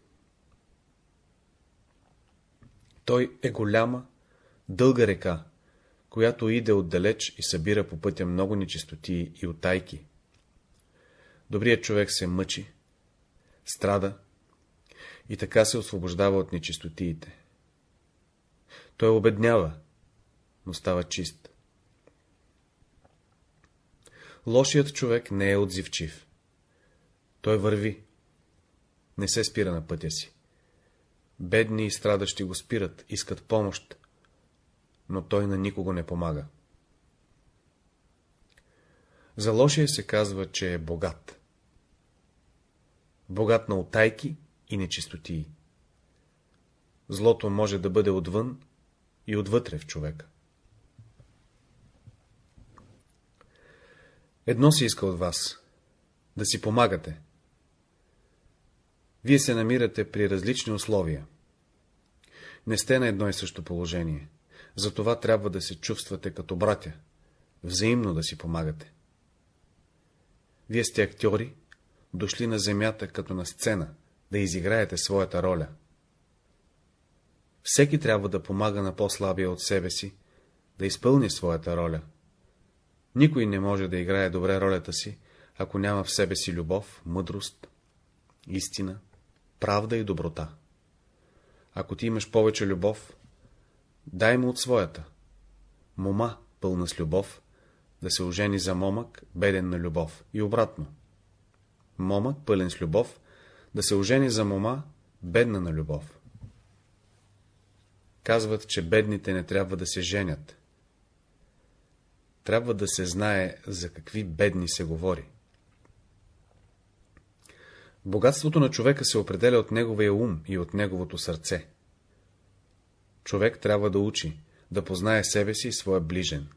Той е голяма, дълга река, която иде отдалеч и събира по пътя много нечистоти и отайки. Добрият човек се мъчи, страда и така се освобождава от нечистотиите. Той обеднява, но става чист. Лошият човек не е отзивчив. Той върви, не се спира на пътя си. Бедни и страдащи го спират, искат помощ, но той на никого не помага. За лошия се казва, че е богат богат на отайки и нечистотии. Злото може да бъде отвън и отвътре в човека. Едно се иска от вас — да си помагате. Вие се намирате при различни условия. Не сте на едно и също положение, затова трябва да се чувствате като братя, взаимно да си помагате. Вие сте актьори, дошли на земята като на сцена, да изиграете своята роля. Всеки трябва да помага на по-слабия от себе си, да изпълни своята роля. Никой не може да играе добре ролята си, ако няма в себе си любов, мъдрост, истина, правда и доброта. Ако ти имаш повече любов, дай му от своята. Мома, пълна с любов, да се ожени за момък, беден на любов, и обратно момък, пълен с любов, да се ожени за мома, бедна на любов. Казват, че бедните не трябва да се женят. Трябва да се знае, за какви бедни се говори. Богатството на човека се определя от неговия ум и от неговото сърце. Човек трябва да учи, да познае себе си и своя ближен.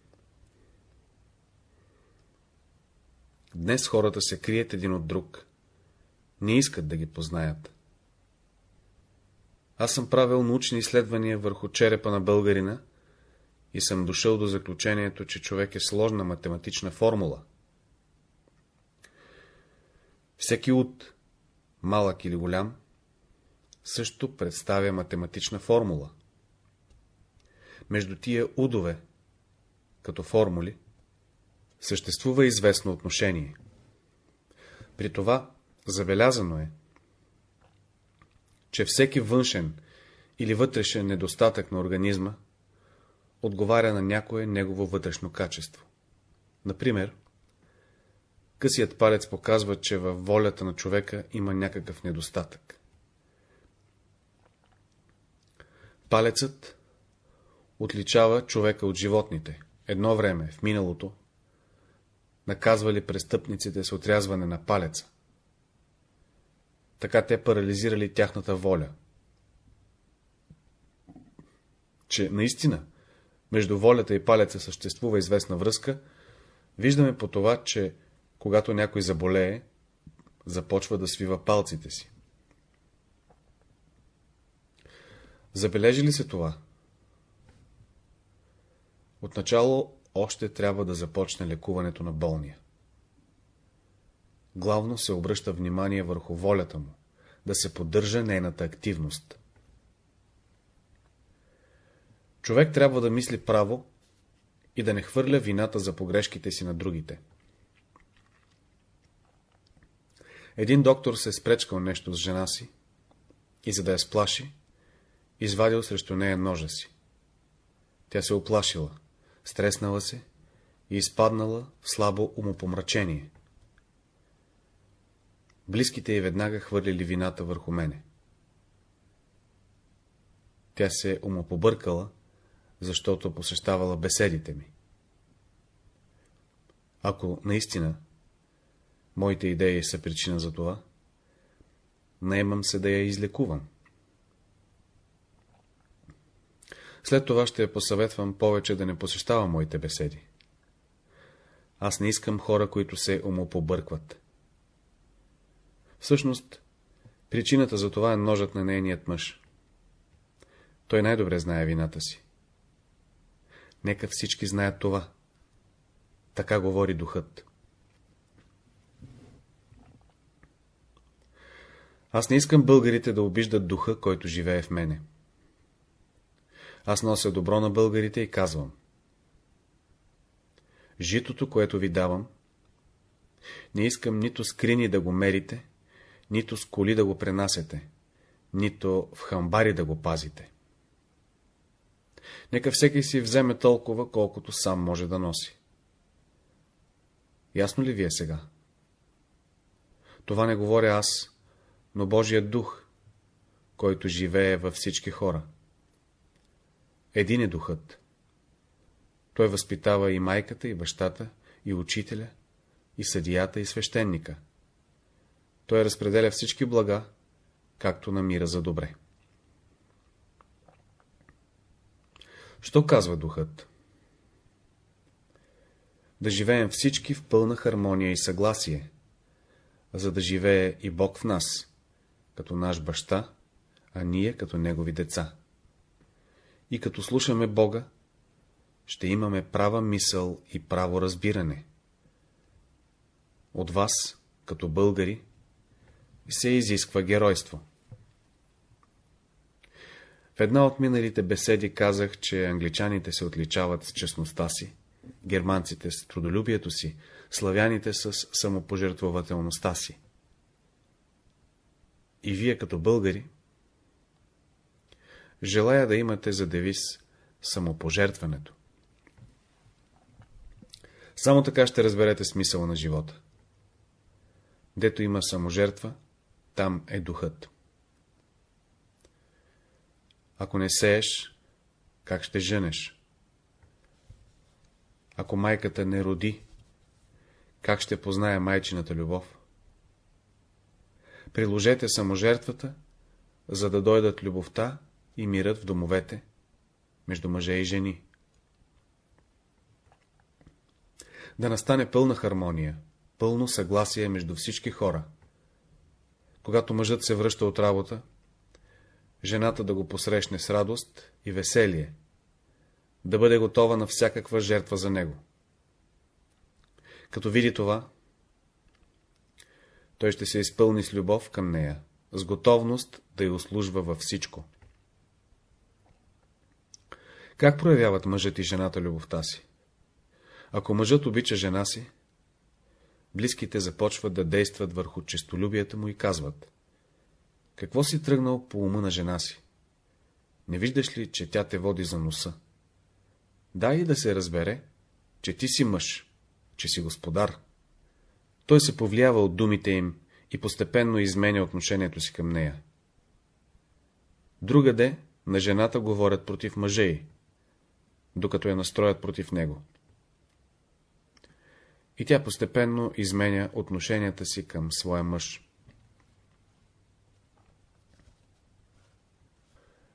Днес хората се крият един от друг. Не искат да ги познаят. Аз съм правил научни изследвания върху черепа на българина и съм дошъл до заключението, че човек е сложна математична формула. Всеки от, малък или голям, също представя математична формула. Между тия удове, като формули, съществува известно отношение. При това забелязано е, че всеки външен или вътрешен недостатък на организма отговаря на някое негово вътрешно качество. Например, късият палец показва, че във волята на човека има някакъв недостатък. Палецът отличава човека от животните. Едно време, в миналото, наказвали престъпниците с отрязване на палеца. Така те парализирали тяхната воля. Че наистина между волята и палеца съществува известна връзка, виждаме по това, че когато някой заболее, започва да свива палците си. Забележи ли се това? Отначало още трябва да започне лекуването на болния. Главно се обръща внимание върху волята му, да се поддържа нейната активност. Човек трябва да мисли право и да не хвърля вината за погрешките си на другите. Един доктор се е спречкал нещо с жена си и за да я сплаши, извадил срещу нея ножа си. Тя се оплашила, стреснала се и изпаднала в слабо умопомрачение. Близките й веднага хвърлили вината върху мене. Тя се умопобъркала, защото посещавала беседите ми. Ако наистина моите идеи са причина за това, наемам се да я излекувам. След това ще я посъветвам повече да не посещава моите беседи. Аз не искам хора, които се умопобъркват. Всъщност, причината за това е ножът на нейният мъж. Той най-добре знае вината си. Нека всички знаят това. Така говори духът. Аз не искам българите да обиждат духа, който живее в мене. Аз нося добро на българите и казвам. Житото, което ви давам, не искам нито скрини да го мерите, нито с коли да го пренасете, нито в хамбари да го пазите. Нека всеки си вземе толкова, колкото сам може да носи. Ясно ли ви е сега? Това не говоря аз, но Божият дух, който живее във всички хора. Един е духът. Той възпитава и майката, и бащата, и учителя, и съдията, и свещеника. Той разпределя всички блага, както намира за добре. Що казва духът? Да живеем всички в пълна хармония и съгласие, за да живее и Бог в нас, като наш баща, а ние като негови деца. И като слушаме Бога, ще имаме права мисъл и право разбиране. От вас, като българи, се изисква геройство. В една от миналите беседи казах, че англичаните се отличават с честността си, германците с трудолюбието си, славяните с самопожертвователността си. И вие като българи, желая да имате за девиз самопожертването. Само така ще разберете смисъла на живота. Дето има саможертва, там е духът. Ако не сееш, как ще женеш? Ако майката не роди, как ще познае майчината любов? Приложете саможертвата, за да дойдат любовта и мирът в домовете между мъже и жени. Да настане пълна хармония, пълно съгласие между всички хора. Когато мъжът се връща от работа, жената да го посрещне с радост и веселие, да бъде готова на всякаква жертва за него. Като види това, той ще се изпълни с любов към нея, с готовност да й услужва във всичко. Как проявяват мъжът и жената любовта си? Ако мъжът обича жена си, близките започват да действат върху честолюбието му и казват — какво си тръгнал по ума на жена си? Не виждаш ли, че тя те води за носа? Дай и да се разбере, че ти си мъж, че си господар. Той се повлиява от думите им и постепенно изменя отношението си към нея. Другаде на жената говорят против мъжа й, докато я настроят против него. И тя постепенно изменя отношенията си към своя мъж.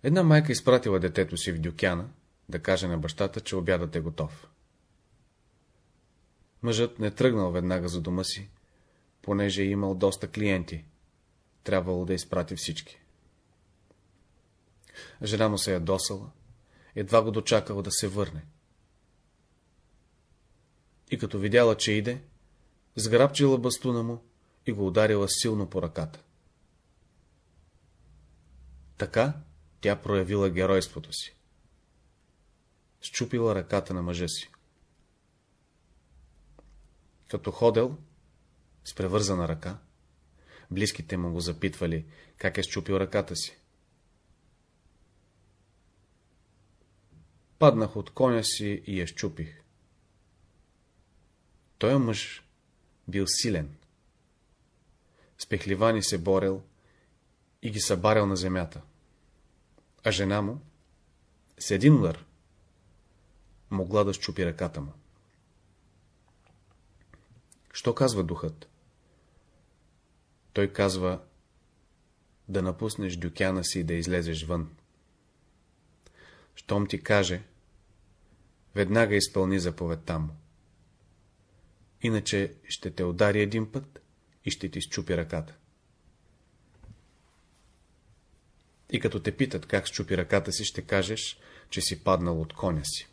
Една майка изпратила детето си в дюкяна, да каже на бащата, че обядът е готов. Мъжът не тръгнал веднага за дома си, понеже е имал доста клиенти. Трябвало да изпрати всички. Жена му се е досала, едва го дочакала да се върне. И като видяла, че иде, сграбчила бастуна му и го ударила силно по ръката. Така тя проявила геройството си. Счупила ръката на мъжа си. Като ходел, с превързана ръка, близките му го запитвали, как е щупил ръката си. Паднах от коня си и я щупих. Той мъж бил силен. С пехливани се борел и ги събарял на земята. А жена му, с един удар, могла да щупи ръката му. Що казва духът? Той казва да напуснеш дюкяна си и да излезеш вън. Щом ти каже, веднага изпълни заповедта му. Иначе ще те удари един път и ще ти счупи ръката. И като те питат как счупи ръката си, ще кажеш, че си паднал от коня си.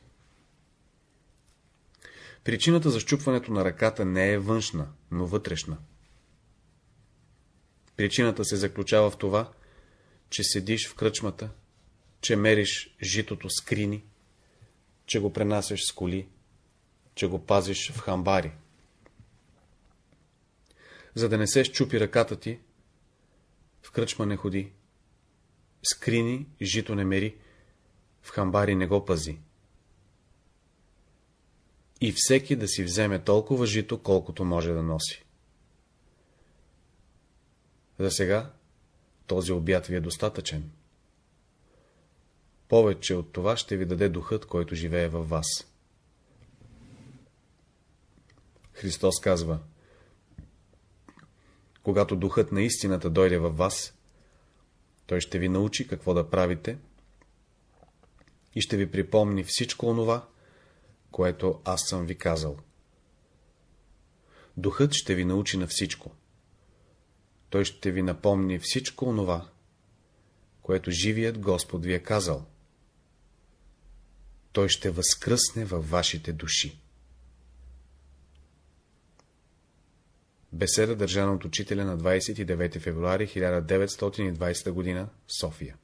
Причината за щупването на ръката не е външна, но вътрешна. Причината се заключава в това, че седиш в кръчмата, че мериш житото с крини, че го пренасяш с коли, че го пазиш в хамбари. За да не се щупи ръката ти, в кръчма не ходи, скрини жито не мери, в хамбари не го пази и всеки да си вземе толкова жито, колкото може да носи. За сега този обяд ви е достатъчен. Повече от това ще ви даде духът, който живее във вас. Христос казва, когато духът на истината дойде във вас, той ще ви научи какво да правите и ще ви припомни всичко онова, което аз съм ви казал. Духът ще ви научи на всичко. Той ще ви напомни всичко онова, което живият Господ ви е казал. Той ще възкръсне във вашите души. Беседа държана от учителя на 29 февруари 1920 г. София